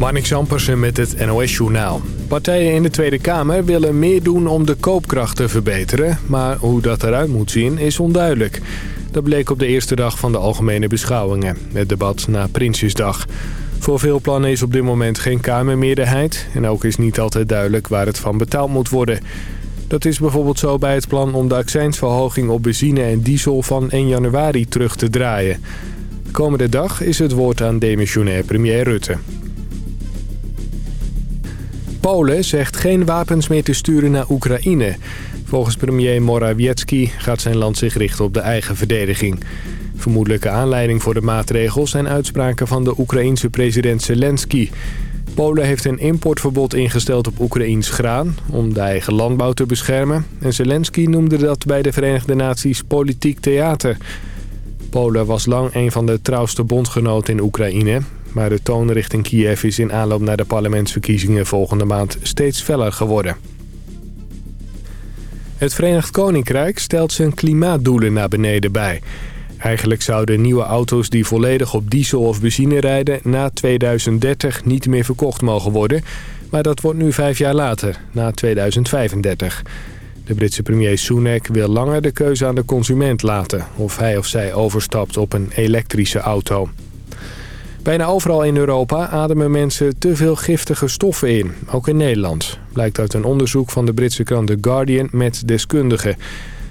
Marnik Zampersen met het NOS-journaal. Partijen in de Tweede Kamer willen meer doen om de koopkracht te verbeteren... maar hoe dat eruit moet zien is onduidelijk. Dat bleek op de eerste dag van de algemene beschouwingen. Het debat na Prinsjesdag. Voor veel plannen is op dit moment geen Kamermeerderheid... en ook is niet altijd duidelijk waar het van betaald moet worden... Dat is bijvoorbeeld zo bij het plan om de accijnsverhoging op benzine en diesel van 1 januari terug te draaien. De komende dag is het woord aan demissionair premier Rutte. Polen zegt geen wapens meer te sturen naar Oekraïne. Volgens premier Morawiecki gaat zijn land zich richten op de eigen verdediging. Vermoedelijke aanleiding voor de maatregels zijn uitspraken van de Oekraïense president Zelensky. Polen heeft een importverbod ingesteld op Oekraïns graan om de eigen landbouw te beschermen. En Zelensky noemde dat bij de Verenigde Naties politiek theater. Polen was lang een van de trouwste bondgenoten in Oekraïne. Maar de toon richting Kiev is in aanloop naar de parlementsverkiezingen volgende maand steeds feller geworden. Het Verenigd Koninkrijk stelt zijn klimaatdoelen naar beneden bij. Eigenlijk zouden nieuwe auto's die volledig op diesel of benzine rijden... na 2030 niet meer verkocht mogen worden. Maar dat wordt nu vijf jaar later, na 2035. De Britse premier Sunak wil langer de keuze aan de consument laten... of hij of zij overstapt op een elektrische auto. Bijna overal in Europa ademen mensen te veel giftige stoffen in, ook in Nederland. Blijkt uit een onderzoek van de Britse krant The Guardian met deskundigen.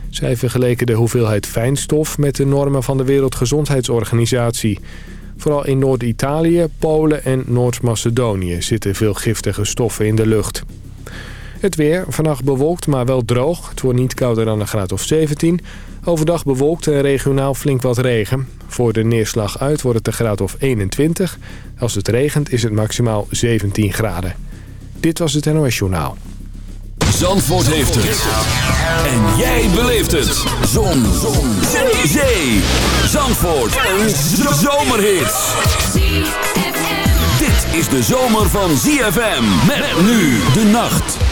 Zij vergeleken de hoeveelheid fijnstof met de normen van de Wereldgezondheidsorganisatie. Vooral in Noord-Italië, Polen en Noord-Macedonië zitten veel giftige stoffen in de lucht. Het weer, vannacht bewolkt maar wel droog. Het wordt niet kouder dan een graad of 17. Overdag bewolkt en regionaal flink wat regen. Voor de neerslag uit wordt het een graad of 21. Als het regent is het maximaal 17 graden. Dit was het NOS Journaal. Zandvoort heeft het. En jij beleeft het. Zon. Zon. Zee. Zandvoort. Een zomerhit. Dit is de zomer van ZFM. Met nu de nacht.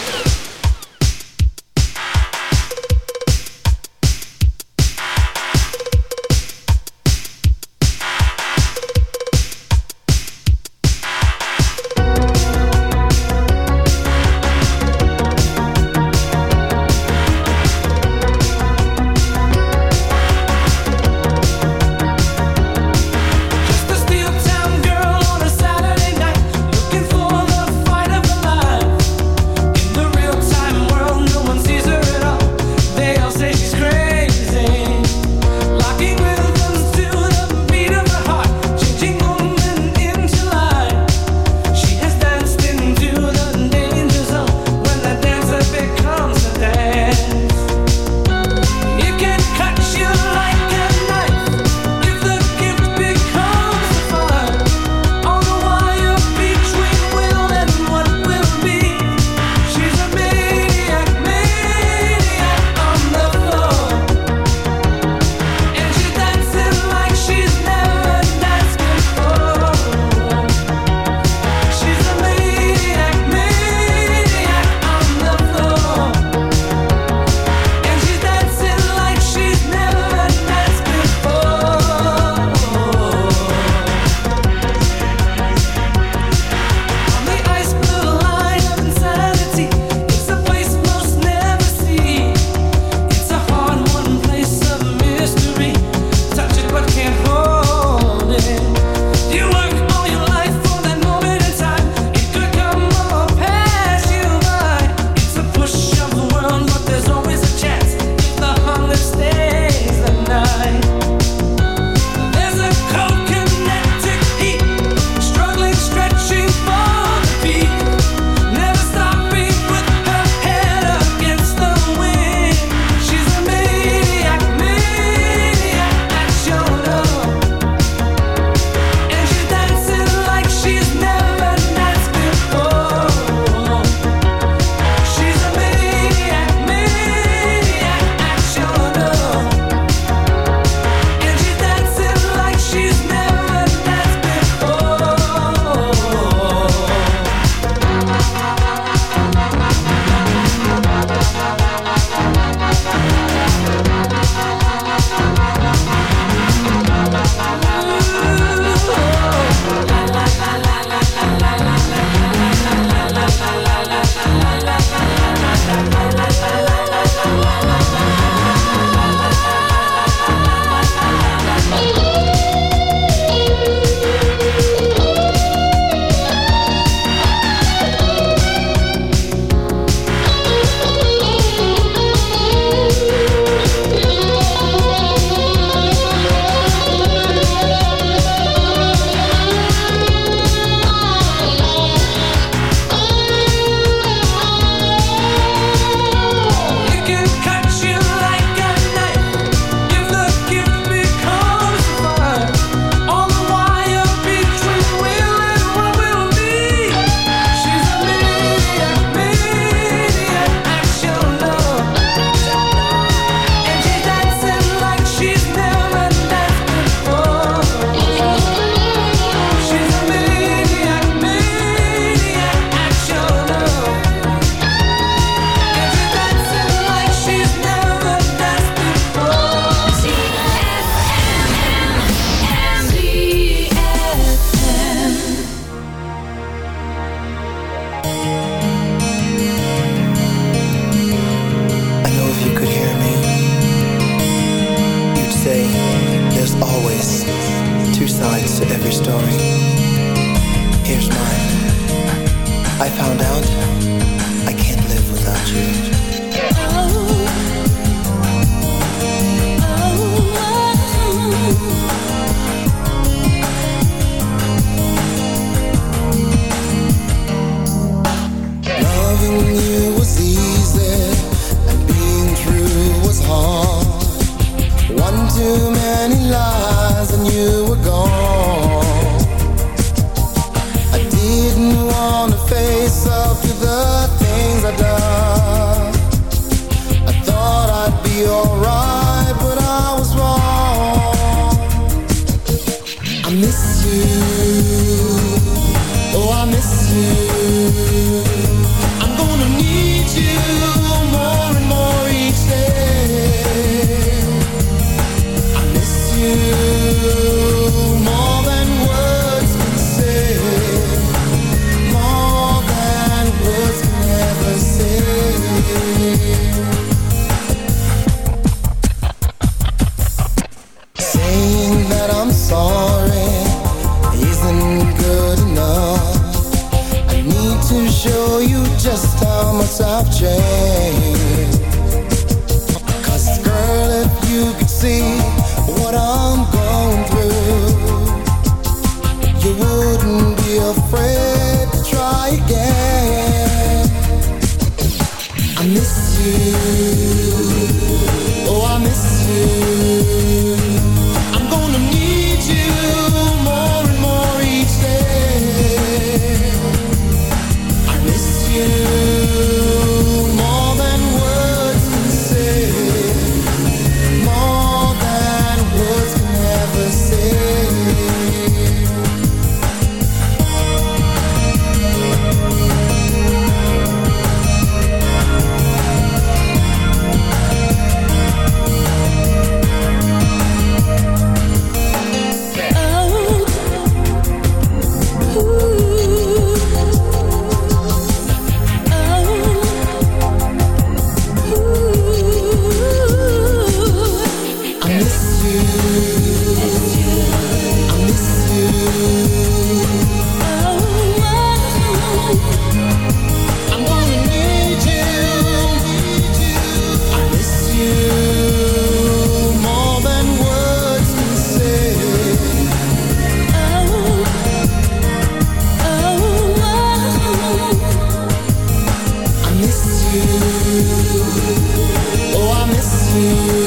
Heaven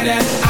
looking at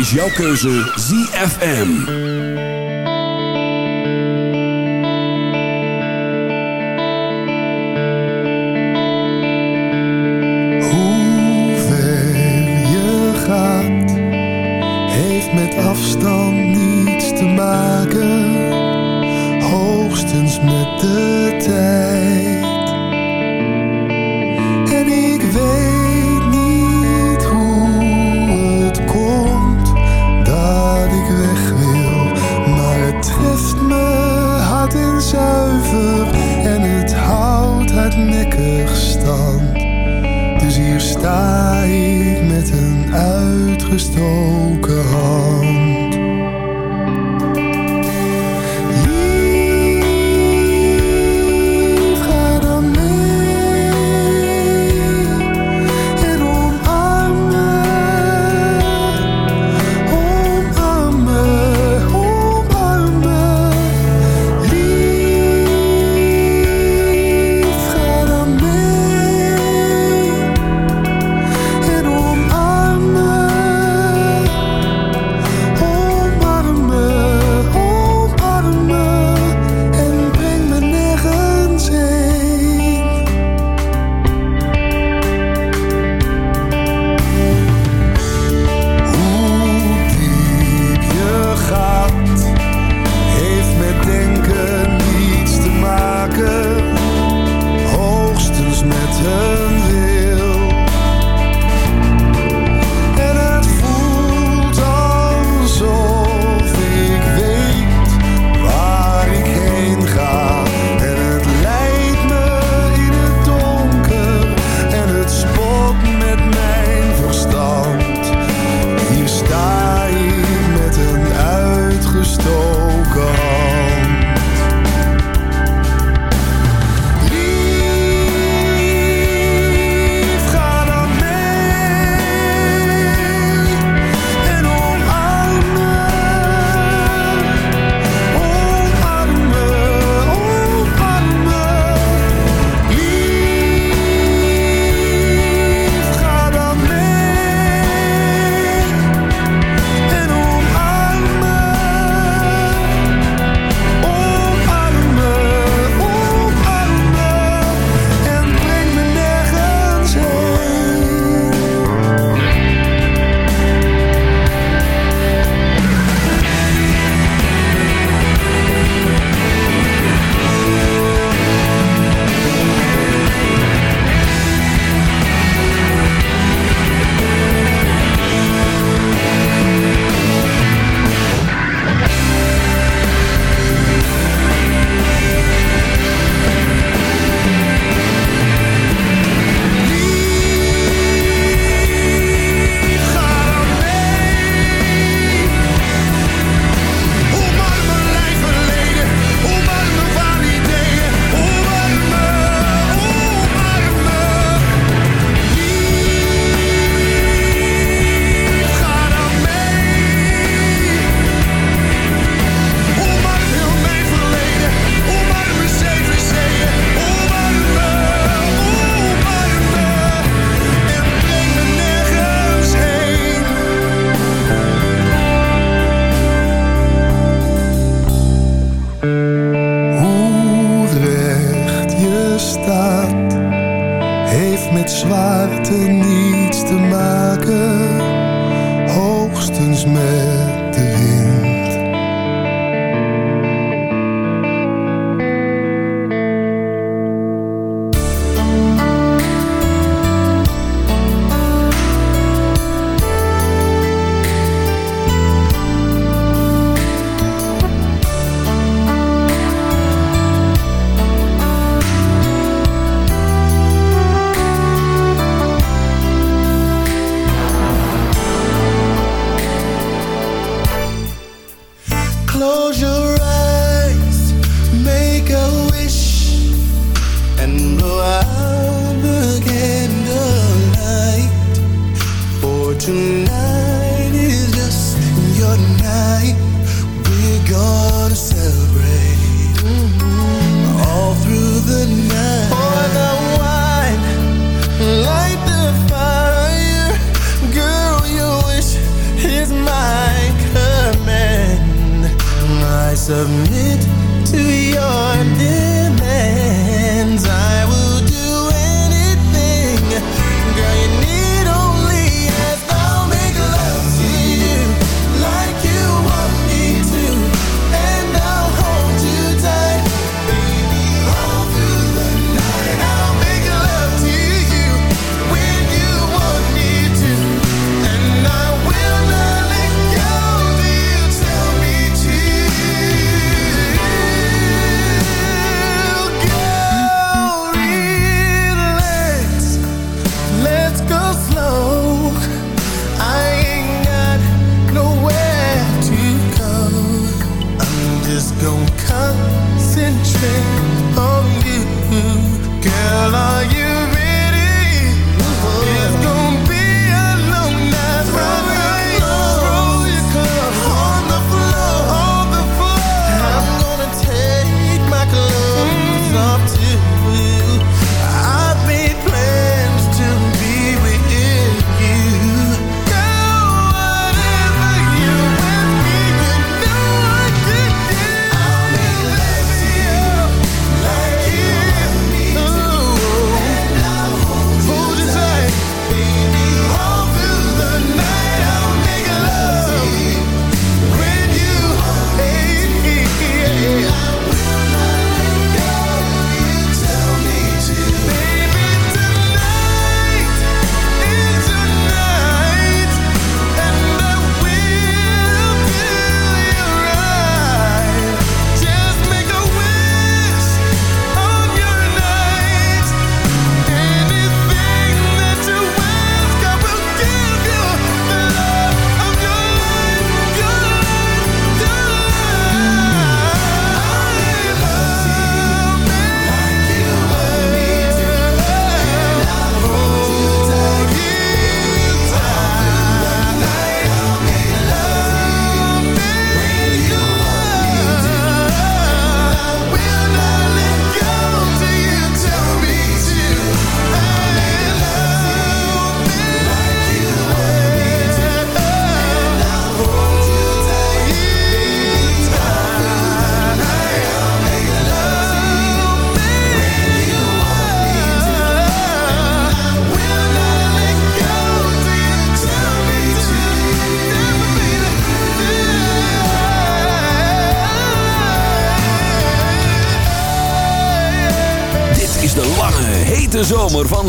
Is jouw keuze ZFM.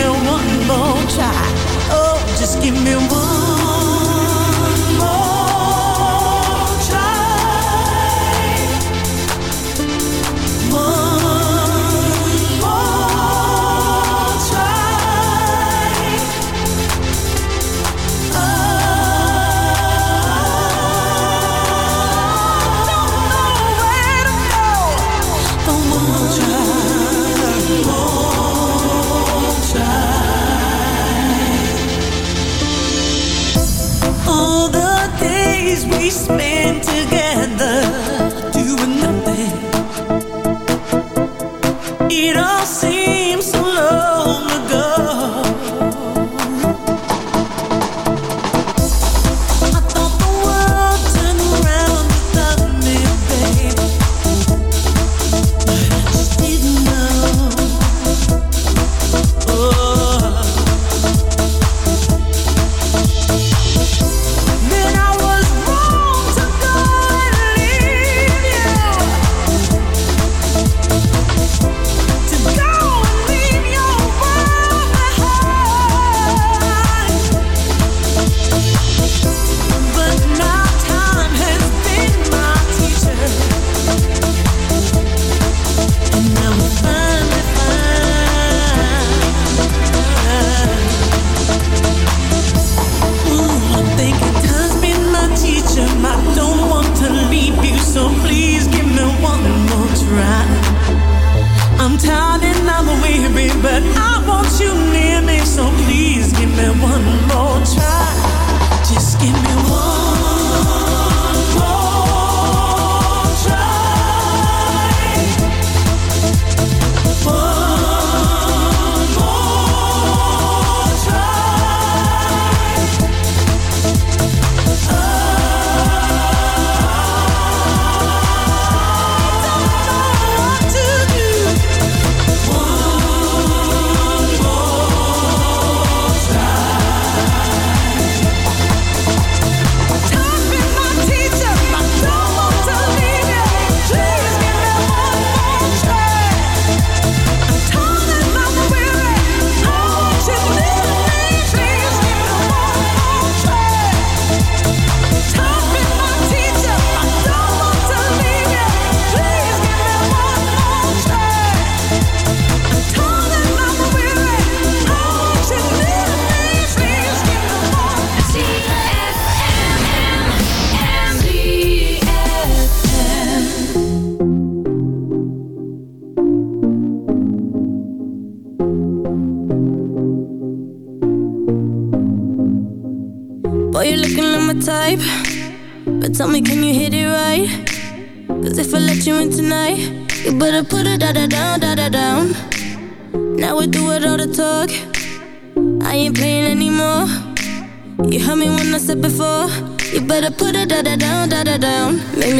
give me one more try. Oh, just give me one.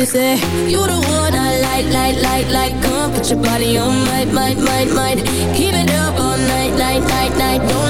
me say You the one I like, like, like, like. Come put your body on mine, mine, mine, mine Keep it up all night, night, night, night. Don't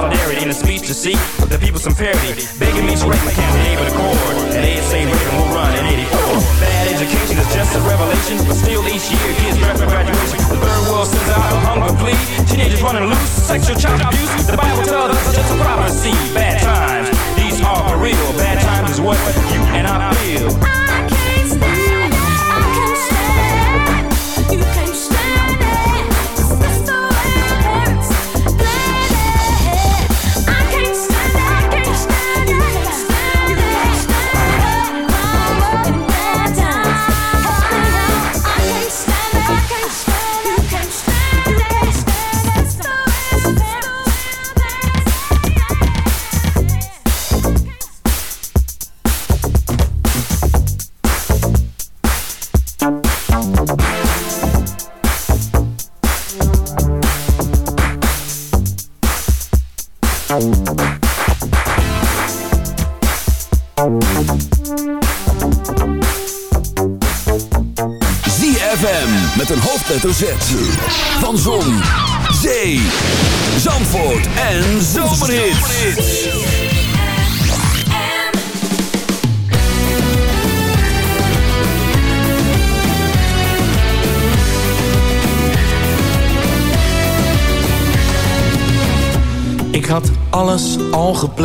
solidarity in a speech to seek the people some parity. Begging me to write my campaign with a chord. And they say Reagan will run in 84. Bad education is just a revelation, but still each year kids draft for graduation. The third world sends out a hunger plea. Teenagers running loose, sexual child abuse. The Bible tells us it's just a prophecy. Bad times, these are for real. Bad times is what you and I feel.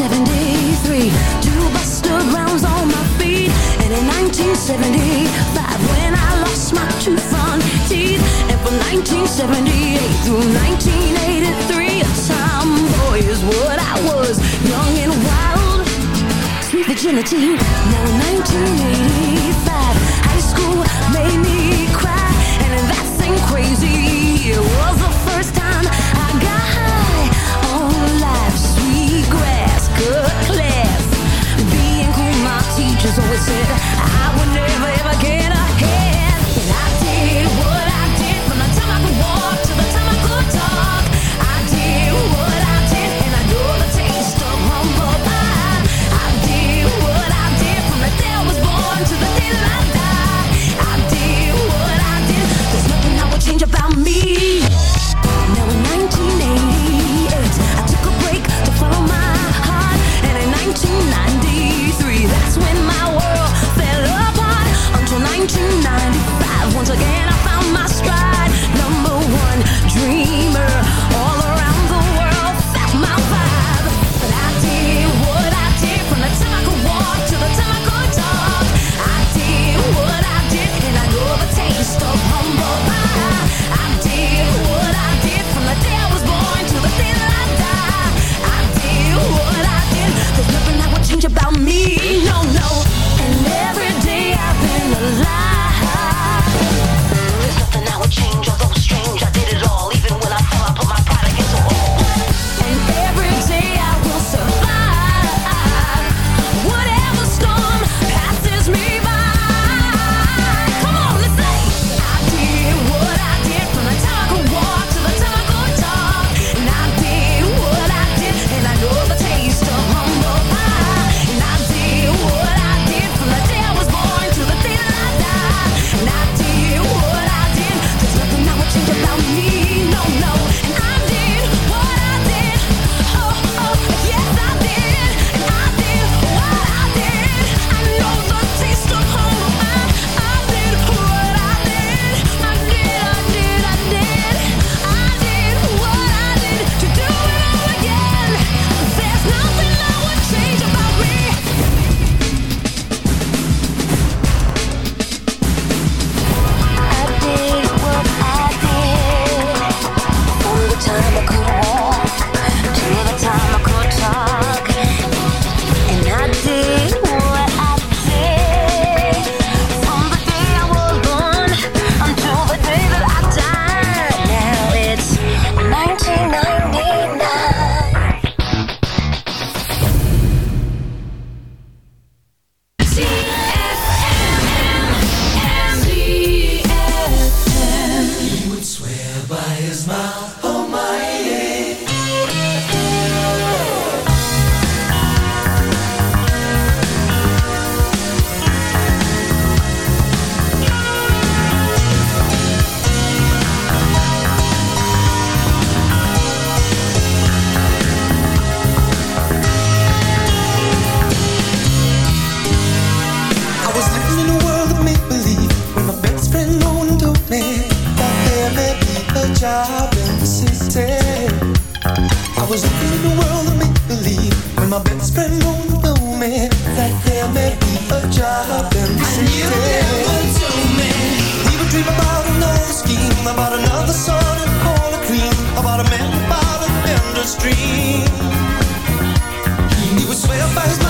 1973, Two Buster Browns on my feet. And in 1975 When I lost my two front teeth. And from 1978 through 1983 A tomboy is what I was. Young and wild. Sweet virginity. Now 1985 High school made me cry. And that same crazy year was teachers always said I would never 1995, once again I found my stride. Number one dreamer, all around the world felt my vibe. But I did what I did from the time I could walk to the time I could talk. I did what I did, and I know the taste of humble pie. I did what I did from the day I was born to the day I die. I did what I did. There's nothing that change about me. No, was living in a world of make believe when my best friend Owen told me that there may be a job in the city. We would dream about another scheme, about another sun and all the cream, about a man about a endless dream. He would swear by his mouth